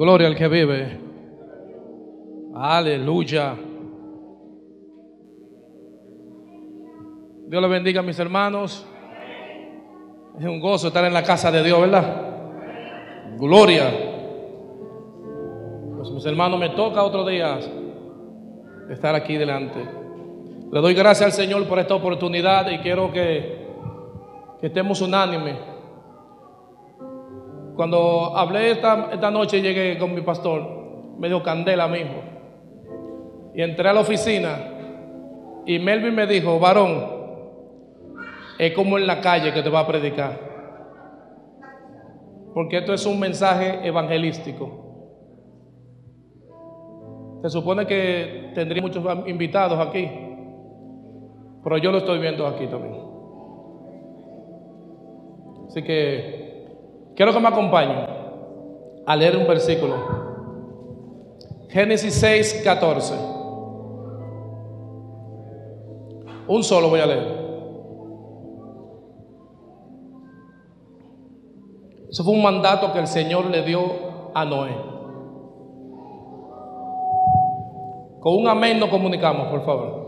Gloria al que vive. Aleluya. Dios le bendiga a mis hermanos. Es un gozo estar en la casa de Dios, ¿verdad? Gloria. Pues mis hermanos, me toca otro día estar aquí delante. Le doy gracias al Señor por esta oportunidad y quiero que, que estemos unánimes. Cuando hablé esta, esta noche llegué con mi pastor, me dio candela mismo. Y entré a la oficina y Melvin me dijo, varón, es como en la calle que te va a predicar. Porque esto es un mensaje evangelístico. Se supone que tendría muchos invitados aquí, pero yo lo estoy viendo aquí también. Así que quiero que me acompañen a leer un versículo. Génesis 6, 14. Un solo voy a leer. Eso fue un mandato que el Señor le dio a Noé. Con un amén nos comunicamos, por favor.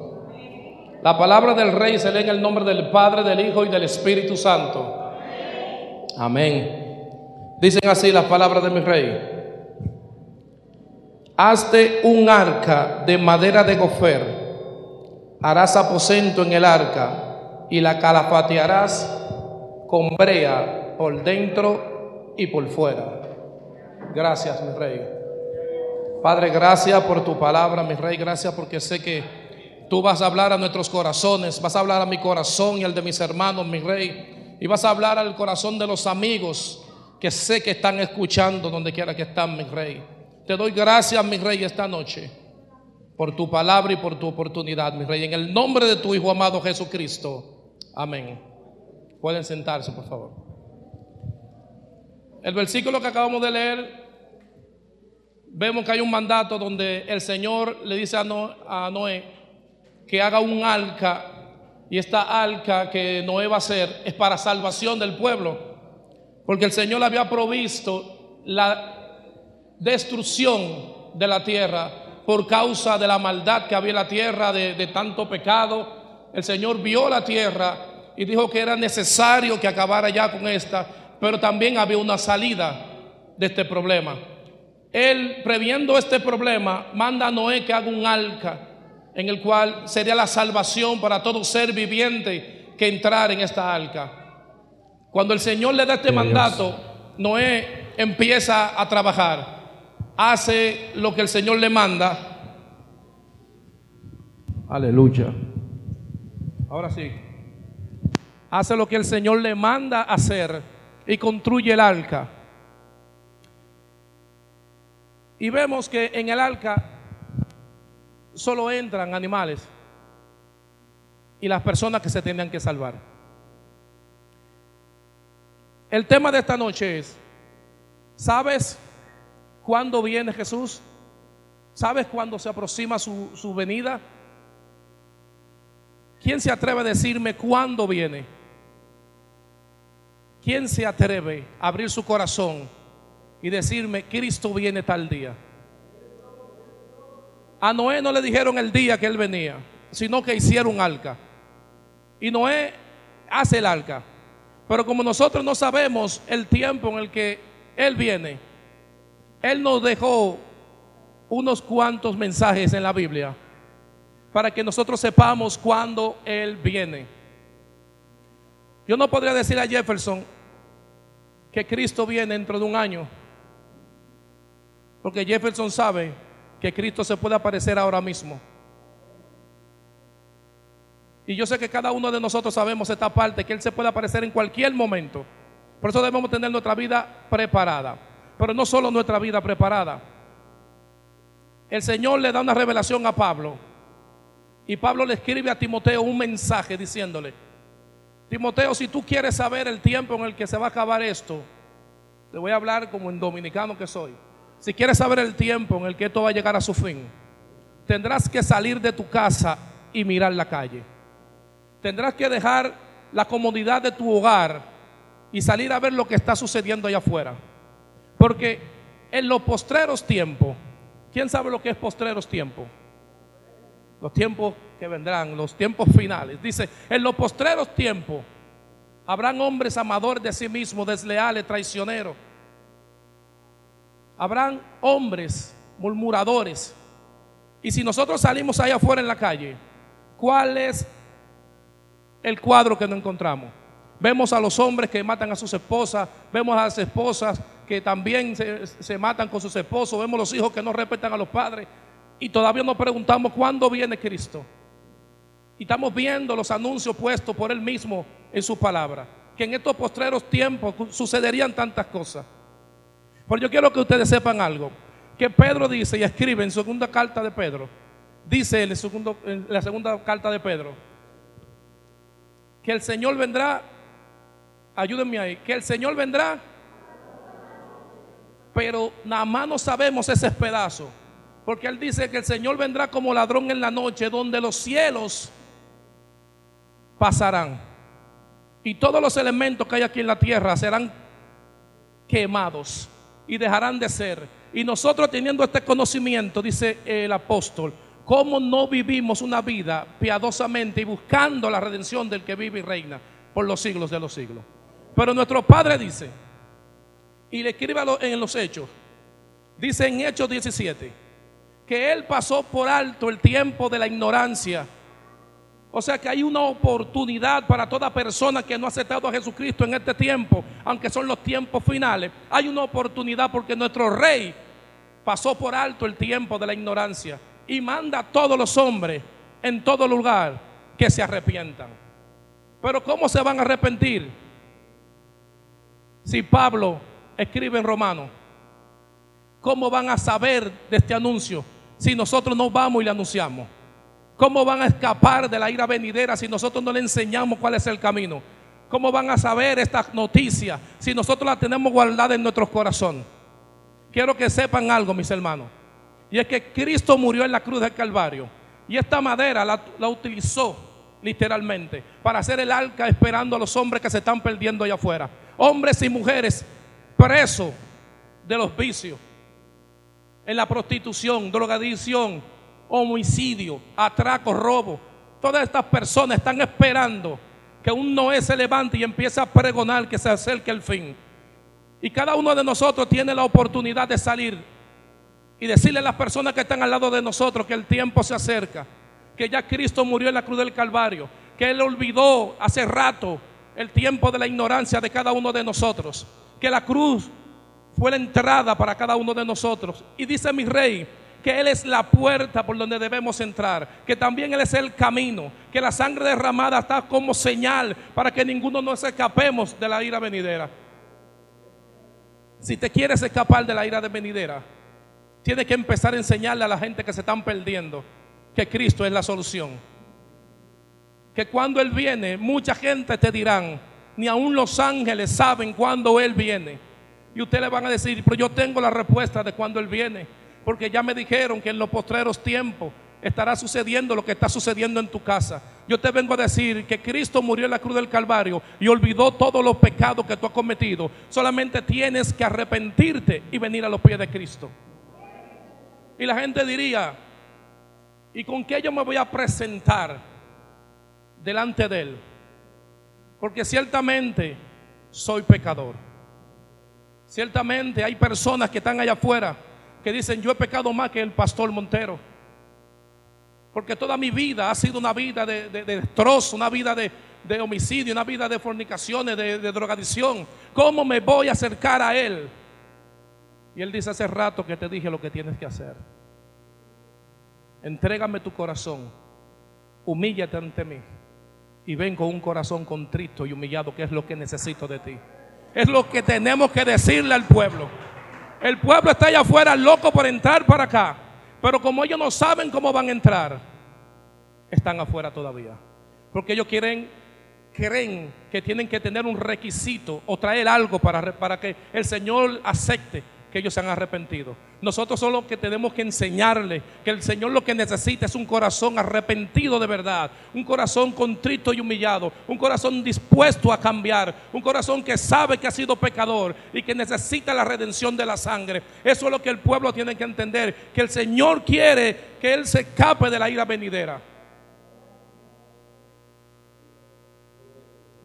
La palabra del rey se lee en el nombre del Padre, del Hijo y del Espíritu Santo. Amén. Dicen así las palabras de mi rey. Hazte un arca de madera de gofer. Harás aposento en el arca y la calafatearás con brea por dentro y por fuera. Gracias, mi rey. Padre, gracias por tu palabra, mi rey. Gracias porque sé que tú vas a hablar a nuestros corazones, vas a hablar a mi corazón y al de mis hermanos, mi rey. Y vas a hablar al corazón de los amigos que sé que están escuchando donde quiera que están, mi rey. Te doy gracias, mi rey, esta noche por tu palabra y por tu oportunidad, mi rey. En el nombre de tu Hijo amado Jesucristo. Amén. Pueden sentarse, por favor. El versículo que acabamos de leer, vemos que hay un mandato donde el Señor le dice a, Noé que haga un arca y esta arca que Noé va a hacer es para salvación del pueblo, porque el Señor había provisto la destrucción de la tierra por causa de la maldad que había en la tierra, de, tanto pecado. El Señor vio la tierra y dijo que era necesario que acabara ya con esta pero también había una salida de este problema. Él, previendo este problema, manda a Noé que haga un arca en el cual sería la salvación para todo ser viviente que entrara en esta arca. Cuando el Señor le da este mandato, Noé empieza a trabajar, hace lo que el Señor le manda. Aleluya. Ahora sí. Hace lo que el Señor le manda hacer y construye el arca. Y vemos que en el arca solo entran animales y las personas que se tenían que salvar. El tema de esta noche es, ¿sabes cuándo viene Jesús? ¿Sabes cuándo se aproxima su, venida? ¿Quién se atreve a decirme cuándo viene? ¿Quién se atreve a abrir su corazón y decirme, Cristo viene tal día? A Noé no le dijeron el día que él venía, sino que hicieron arca. Y Noé hace el arca. Pero como nosotros no sabemos el tiempo en el que él viene, él nos dejó unos cuantos mensajes en la Biblia para que nosotros sepamos cuándo él viene. Yo no podría decir a Jefferson que Cristo viene dentro de un año. Porque Jefferson sabe que Cristo se puede aparecer ahora mismo. Y yo sé que cada uno de nosotros sabemos esta parte, que Él se puede aparecer en cualquier momento. Por eso debemos tener nuestra vida preparada. Pero no solo nuestra vida preparada. El Señor le da una revelación a Pablo. Y Pablo le escribe a Timoteo un mensaje diciéndole, Timoteo, si tú quieres saber el tiempo en el que se va a acabar esto, te voy a hablar como en dominicano que soy. Si quieres saber el tiempo en el que esto va a llegar a su fin, tendrás que salir de tu casa y mirar la calle. Tendrás que dejar la comodidad de tu hogar y salir a ver lo que está sucediendo allá afuera. Porque en los postreros tiempos, ¿quién sabe lo que es postreros tiempos? Los tiempos que vendrán, los tiempos finales. Dice, en los postreros tiempos habrán hombres amadores de sí mismos, desleales, traicioneros. Habrán hombres murmuradores. Y si nosotros salimos allá afuera en la calle, ¿cuál es el cuadro que no encontramos? Vemos a los hombres que matan a sus esposas, vemos a las esposas que también se, matan con sus esposos, vemos los hijos que no respetan a los padres y todavía nos preguntamos cuándo viene Cristo. Y estamos viendo los anuncios puestos por Él mismo en su palabra, que en estos postreros tiempos sucederían tantas cosas. Pero yo quiero que ustedes sepan algo, que Pedro dice y escribe en segunda carta de Pedro, dice en la segunda carta de Pedro, que el Señor vendrá ayúdenme ahí, que el Señor vendrá, pero nada más no sabemos ese pedazo, porque Él dice que el Señor vendrá como ladrón en la noche, donde los cielos pasarán y todos los elementos que hay aquí en la tierra serán quemados y dejarán de ser. Y nosotros teniendo este conocimiento, dice el apóstol, ¿cómo no vivimos una vida piadosamente y buscando la redención del que vive y reina por los siglos de los siglos? Pero nuestro Padre dice, y le escribe en los hechos, dice en Hechos 17, que Él pasó por alto el tiempo de la ignorancia. O sea que hay una oportunidad para toda persona que no ha aceptado a Jesucristo en este tiempo, aunque son los tiempos finales. Hay una oportunidad porque nuestro rey pasó por alto el tiempo de la ignorancia y manda a todos los hombres en todo lugar que se arrepientan. Pero ¿cómo se van a arrepentir? Si Pablo escribe en Romano, ¿cómo van a saber de este anuncio si nosotros no vamos y le anunciamos? ¿Cómo van a escapar de la ira venidera si nosotros no le enseñamos cuál es el camino? ¿Cómo van a saber esta noticia si nosotros la tenemos guardada en nuestro corazón? Quiero que sepan algo, mis hermanos. Y es que Cristo murió en la cruz del Calvario. Y esta madera la, utilizó literalmente para hacer el arca esperando a los hombres que se están perdiendo allá afuera hombres y mujeres presos de los vicios, en la prostitución, drogadicción, homicidio, atraco, robo. Todas estas personas están esperando que un Noé se levante y empiece a pregonar que se acerque el fin. Y cada uno de nosotros tiene la oportunidad de salir y decirle a las personas que están al lado de nosotros que el tiempo se acerca, que ya Cristo murió en la cruz del Calvario, que Él olvidó hace rato el tiempo de la ignorancia de cada uno de nosotros. Que la cruz fue la entrada para cada uno de nosotros. Y dice mi rey que Él es la puerta por donde debemos entrar, que también Él es el camino, que la sangre derramada está como señal para que ninguno nos escapemos de la ira venidera. Si te quieres escapar de la ira de venidera, tienes que empezar a enseñarle a la gente que se están perdiendo que Cristo es la solución que cuando Él viene, mucha gente te dirán, ni aun los ángeles saben cuándo Él viene. Y ustedes le van a decir, pero yo tengo la respuesta de cuándo Él viene, porque ya me dijeron que en los postreros tiempos estará sucediendo lo que está sucediendo en tu casa. Yo te vengo a decir que Cristo murió en la cruz del Calvario y olvidó todos los pecados que tú has cometido. Solamente tienes que arrepentirte y venir a los pies de Cristo. Y la gente diría, ¿y con qué yo me voy a presentar? delante de Él. Porque ciertamente soy pecador. Ciertamente hay personas que están allá afuera que dicen, yo he pecado más que el pastor Montero. Porque toda mi vida ha sido una vida de, destrozo, una vida de, homicidio, una vida de fornicaciones, de, de drogadicción. ¿Cómo me voy a acercar a Él? Y Él dice hace rato que te dije lo que tienes que hacer. Entrégame tu corazón. Humíllate ante mí y ven con un corazón contrito y humillado, que es lo que necesito de ti. Es lo que tenemos que decirle al pueblo. El pueblo está allá afuera loco por entrar para acá, pero como ellos no saben cómo van a entrar, están afuera todavía. Porque ellos quieren, creen que tienen que tener un requisito o traer algo para, para que el Señor acepte que ellos se han arrepentido. Nosotros solo que tenemos que enseñarle que el Señor lo que necesita es un corazón arrepentido de verdad, un corazón contrito y humillado, un corazón dispuesto a cambiar, un corazón que sabe que ha sido pecador y que necesita la redención de la sangre. Eso es lo que el pueblo tiene que entender, que el Señor quiere que Él se escape de la ira venidera.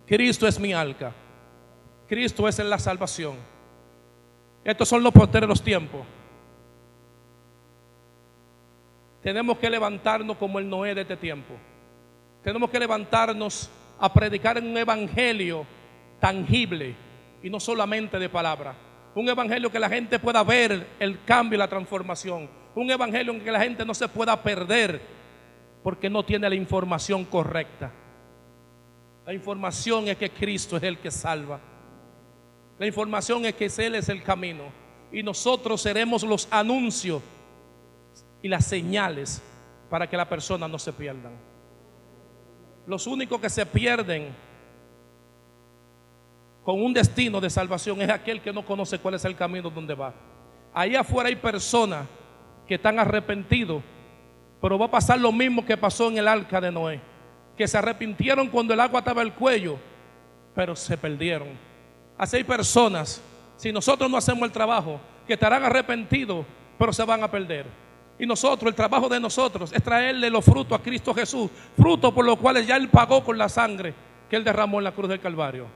Cristo es mi alca. Cristo es en la salvación. Estos son los los tiempos. Tenemos que levantarnos como el Noé de este tiempo. Tenemos que levantarnos a predicar un evangelio tangible y no solamente de palabra. Un evangelio que la gente pueda ver el cambio y la transformación. Un evangelio en que la gente no se pueda perder porque no tiene la información correcta. La información es que Cristo es el que salva. La información es que Él es el camino. Y nosotros seremos los anuncios y las señales para que la persona no se pierdan. Los únicos que se pierden con un destino de salvación es aquel que no conoce cuál es el camino donde va. Ahí afuera hay personas que están arrepentidos, pero va a pasar lo mismo que pasó en el arca de Noé que se arrepintieron cuando el agua estaba al cuello, pero se perdieron. Así hay personas, si nosotros no hacemos el trabajo, que estarán arrepentidos, pero se van a perder. Y nosotros, el trabajo de nosotros es traerle los frutos a Cristo Jesús, frutos por los cuales ya Él pagó con la sangre que Él derramó en la cruz del Calvario.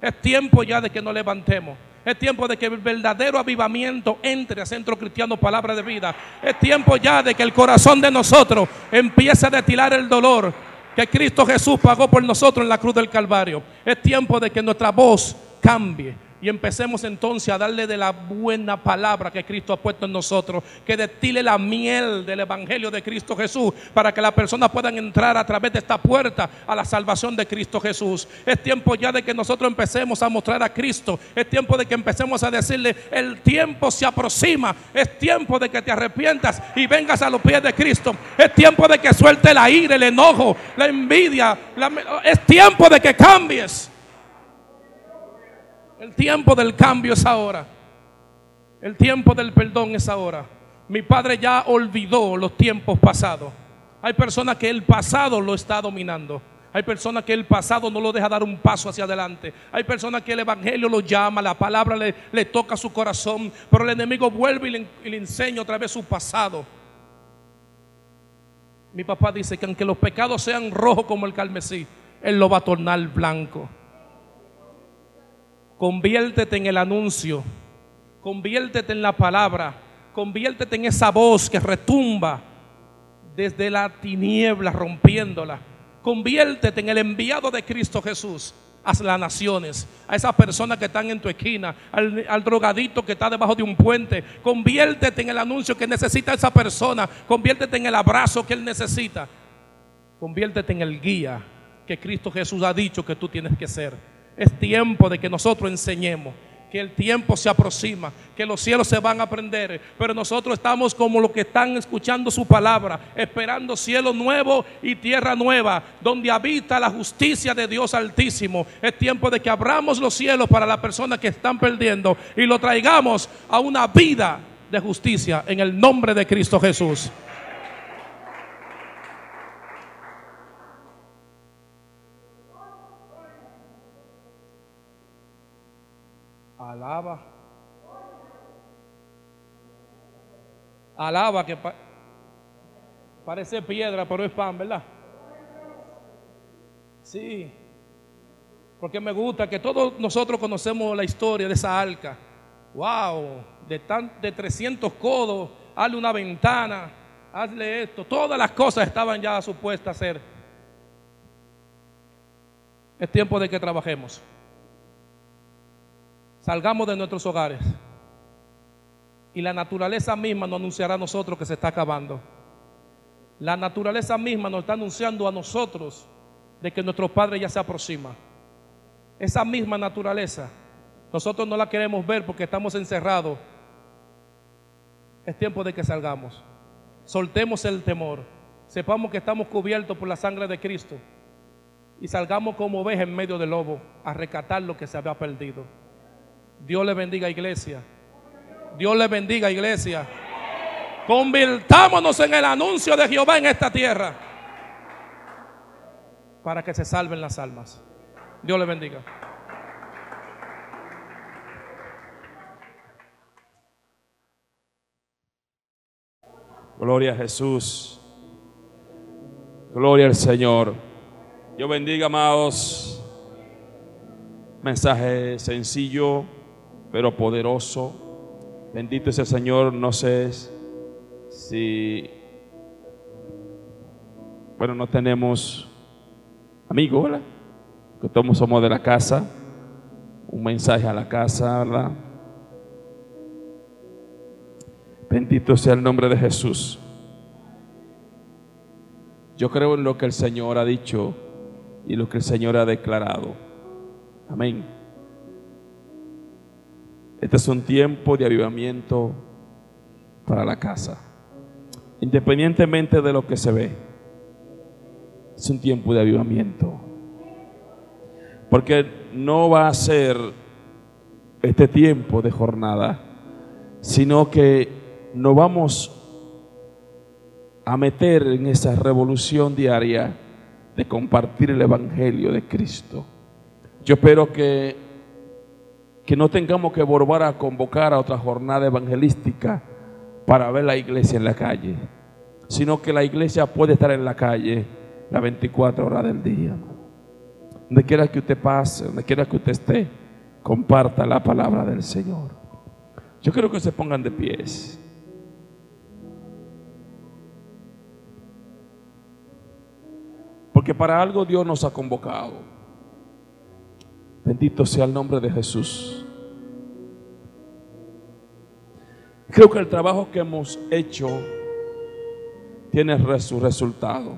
Es tiempo ya de que nos levantemos. Es tiempo de que el verdadero avivamiento entre a Centro Cristiano Palabra de Vida. Es tiempo ya de que el corazón de nosotros empiece a destilar el dolor que Cristo Jesús pagó por nosotros en la cruz del Calvario. Es tiempo de que nuestra voz cambie y empecemos entonces a darle de la buena palabra que Cristo ha puesto en nosotros, que destile la miel del Evangelio de Cristo Jesús, para que las personas puedan entrar a través de esta puerta a la salvación de Cristo Jesús. Es tiempo ya de que nosotros empecemos a mostrar a Cristo, es tiempo de que empecemos a decirle, el tiempo se aproxima, es tiempo de que te arrepientas y vengas a los pies de Cristo, es tiempo de que suelte la ira, el enojo, la envidia, es tiempo de que cambies. El tiempo del cambio es ahora. El tiempo del perdón es ahora. Mi padre ya olvidó los tiempos pasados. Hay personas que el pasado lo está dominando. Hay personas que el pasado no lo deja dar un paso hacia adelante. Hay personas que el Evangelio lo llama, la palabra le, toca su corazón, pero el enemigo vuelve y le, y le enseña otra vez su pasado. Mi papá dice que aunque los pecados sean rojos como el carmesí, Él lo va a tornar blanco. Conviértete en el anuncio. Conviértete en la palabra. Conviértete en esa voz que retumba desde la tiniebla rompiéndola. Conviértete en el enviado de Cristo Jesús a las naciones, a esas personas que están en tu esquina, al, al, drogadito que está debajo de un puente. Conviértete en el anuncio que necesita esa persona. Conviértete en el abrazo que él necesita. Conviértete en el guía que Cristo Jesús ha dicho que tú tienes que ser. Es tiempo de que nosotros enseñemos que el tiempo se aproxima, que los cielos se van a prender, pero nosotros estamos como los que están escuchando su palabra, esperando cielo nuevo y tierra nueva, donde habita la justicia de Dios Altísimo. Es tiempo de que abramos los cielos para las personas que están perdiendo y lo traigamos a una vida de justicia en el nombre de Cristo Jesús. Alaba. Alaba que parece piedra, pero es pan, ¿verdad? Sí. Porque me gusta que todos nosotros conocemos la historia de esa arca. Wow, de, tan, de 300 codos, hazle una ventana, hazle esto. Todas las cosas estaban ya supuestas a ser. Es tiempo de que trabajemos. Salgamos de nuestros hogares. Y la naturaleza misma nos anunciará a nosotros que se está acabando. La naturaleza misma nos está anunciando a nosotros de que nuestro Padre ya se aproxima. Esa misma naturaleza, nosotros no la queremos ver porque estamos encerrados. Es tiempo de que salgamos. Soltemos el temor. Sepamos que estamos cubiertos por la sangre de Cristo. Y salgamos como ovejas en medio del lobo a rescatar lo que se había perdido. Dios le bendiga iglesia. Dios le bendiga, iglesia. Convirtámonos en el anuncio de Jehová en esta tierra para que se salven las almas. Dios le bendiga. Gloria a Jesús. Gloria al Señor. Dios bendiga, amados. Mensaje sencillo, pero poderoso. Bendito es el Señor. No sé si, bueno, no tenemos amigos, ¿verdad? Que todos somos de la casa. Un mensaje a la casa, ¿verdad? Bendito sea el nombre de Jesús. Yo creo en lo que el Señor ha dicho y lo que el Señor ha declarado. Amén. Este es un tiempo de avivamiento para la casa. Independientemente de lo que se ve, es un tiempo de avivamiento. Porque no va a ser este tiempo de jornada, sino que nos vamos a meter en esa revolución diaria de compartir el Evangelio de Cristo. Yo espero que, que no tengamos que volver a convocar a otra jornada evangelística para ver la iglesia en la calle, sino que la iglesia puede estar en la calle las 24 horas del día. Donde quiera que usted pase, donde quiera que usted esté, comparta la palabra del Señor. Yo quiero que se pongan de pies. Porque para algo Dios nos ha convocado. Bendito sea el nombre de Jesús. Creo que el trabajo que hemos hecho tiene su resultado.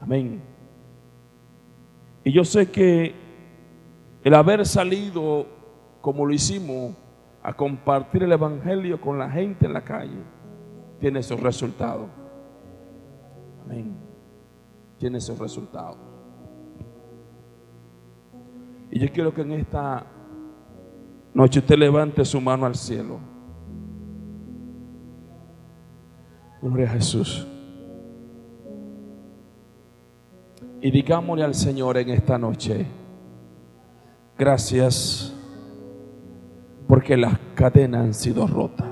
Amén. Y yo sé que el haber salido como lo hicimos a compartir el Evangelio con la gente en la calle tiene su resultado. Amén. Tiene esos resultados. Y yo quiero que en esta noche usted levante su mano al cielo. Gloria a Jesús. Y digámosle al Señor en esta noche, gracias porque las cadenas han sido rotas.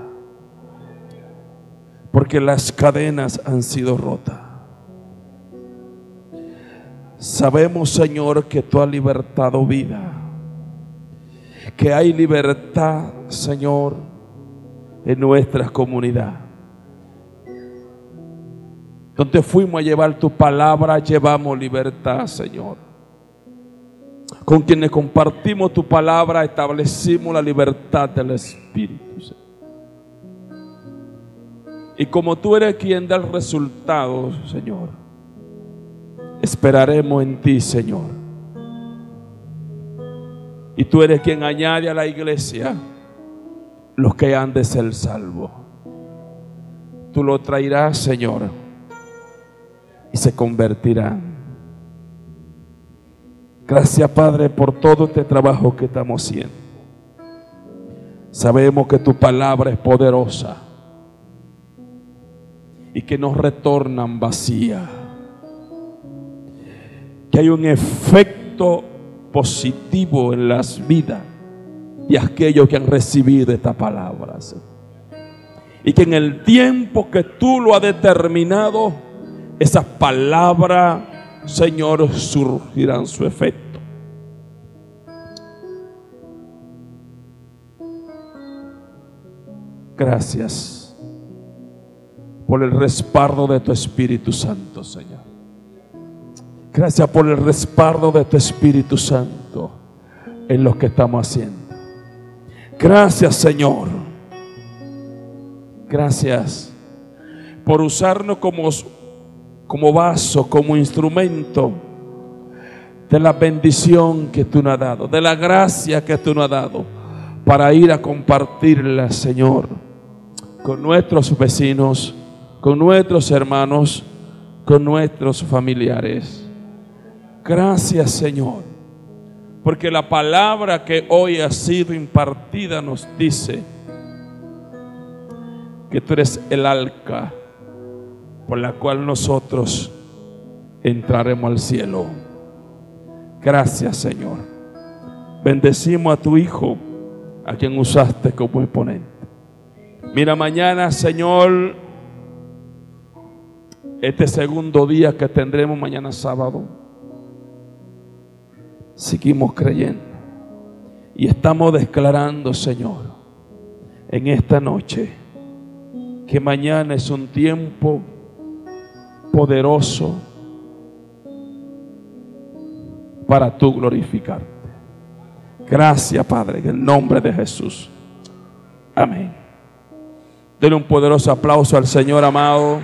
Porque las cadenas han sido rotas. Sabemos, Señor, que tú has libertado vida. Que hay libertad, Señor, en nuestra comunidad. Donde fuimos a llevar tu palabra, llevamos libertad, Señor. Con quienes compartimos tu palabra, establecimos la libertad del Espíritu. Y como tú eres quien da el resultado, Señor Esperaremos en ti, Señor. Y tú eres quien añade a la iglesia los que han de ser salvos. Tú lo traerás, Señor, y se convertirán. Gracias, Padre, por todo este trabajo que estamos haciendo. Sabemos que tu palabra es poderosa y que nos retornan vacía que hay un efecto positivo en las vidas de aquellos que han recibido esta palabra. Y que en el tiempo que tú lo has determinado, esas palabras, Señor, surgirán su efecto. Gracias por el respaldo de tu Espíritu Santo, Señor. Gracias por el respaldo de tu Espíritu Santo en lo que estamos haciendo. Gracias Señor. Gracias por usarnos como, como vaso, como instrumento de la bendición que tú nos has dado, de la gracia que tú nos has dado, para ir a compartirla, Señor, con nuestros vecinos, con nuestros hermanos, con nuestros familiares. Gracias Señor, Porque la palabra que hoy ha sido impartida nos dice que tú eres el arca por la cual nosotros entraremos al cielo. Gracias Señor. Bendecimos a tu Hijo, a quien usaste como exponente. Mira mañana Señor, este segundo día que tendremos mañana sábado, seguimos creyendo y estamos declarando Señor en esta noche que mañana es un tiempo poderoso para tú glorificarte. Gracias, Padre, en el nombre de Jesús. Amén. Denle un poderoso aplauso al Señor amado.